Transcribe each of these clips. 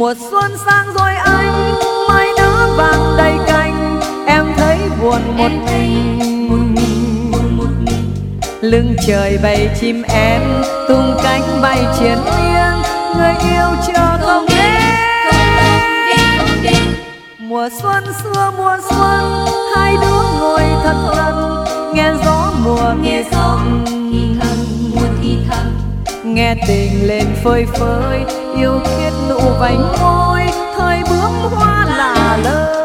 mùa xuân sang rồi anh mai nở vàng đầy cành. Em thấy buồn một mình. lưng trời bầy chim én tung cánh bay chiến miên. Người yêu chờ không đến mùa xuân xưa mùa xuân hai đứa ngồi thật gần nghe gió mùa nghe gió thì thầm mùa thì thầm. Nghe tình lên phơi phới yêu khiết nụ vành môi, thời bướm hoa là lơ.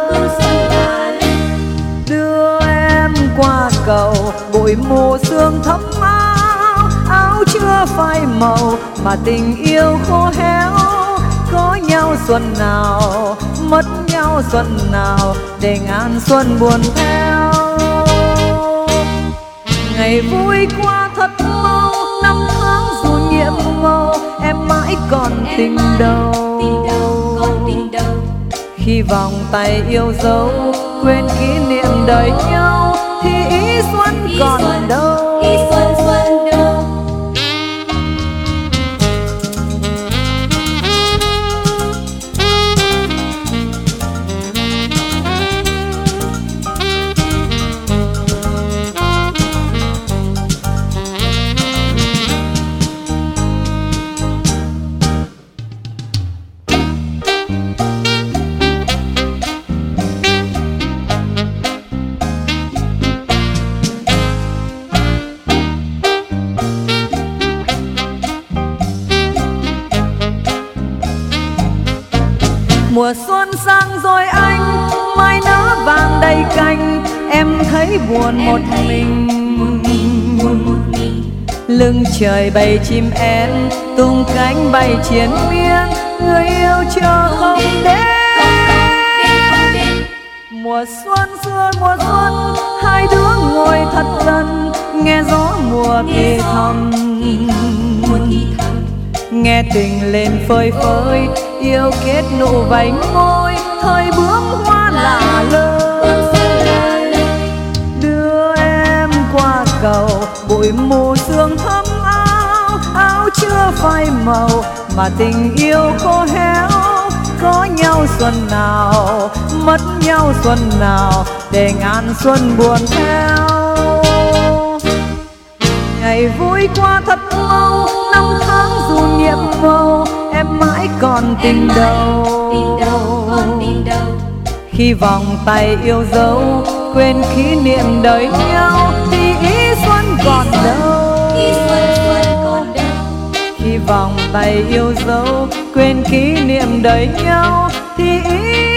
Đưa em qua cầu, bụi mù sương thấm áo. Áo chưa phai màu, mà tình yêu khô héo. Có nhau xuân nào, mất nhau xuân nào, để ngàn xuân buồn theo. Ngày vui qua thật mau tình đầu. Khi vòng tay yêu dấu, quên kỷ niệm đời nhau, thì ý xuân còn đâu. Mùa xuân sang rồi anh mai nở vàng đầy cành. Em thấy buồn một mình. lưng trời bầy chim én tung cánh bay chiến miên. Người yêu chờ không đến. mùa xuân xưa mùa xuân hai đứa ngồi thật gần. Nghe gió mùa thì thầm nghe tình lên phơi phới, yêu kết nụ vành môi, thời bướm hoa lạ lơ đưa em qua cầu, bụi mù sương thấm áo áo chưa phai màu, mà tình yêu khô héo có nhau xuân nào, mất nhau xuân nào, để ngàn xuân buồn theo ngày vui qua thật lâu màu em mãi còn tình đầu. khi vòng tay yêu dấu quên kỷ niệm đời nhau thì ý xuân còn đâu. Khi vòng tay yêu dấu quên kỷ niệm đời nhau thì ý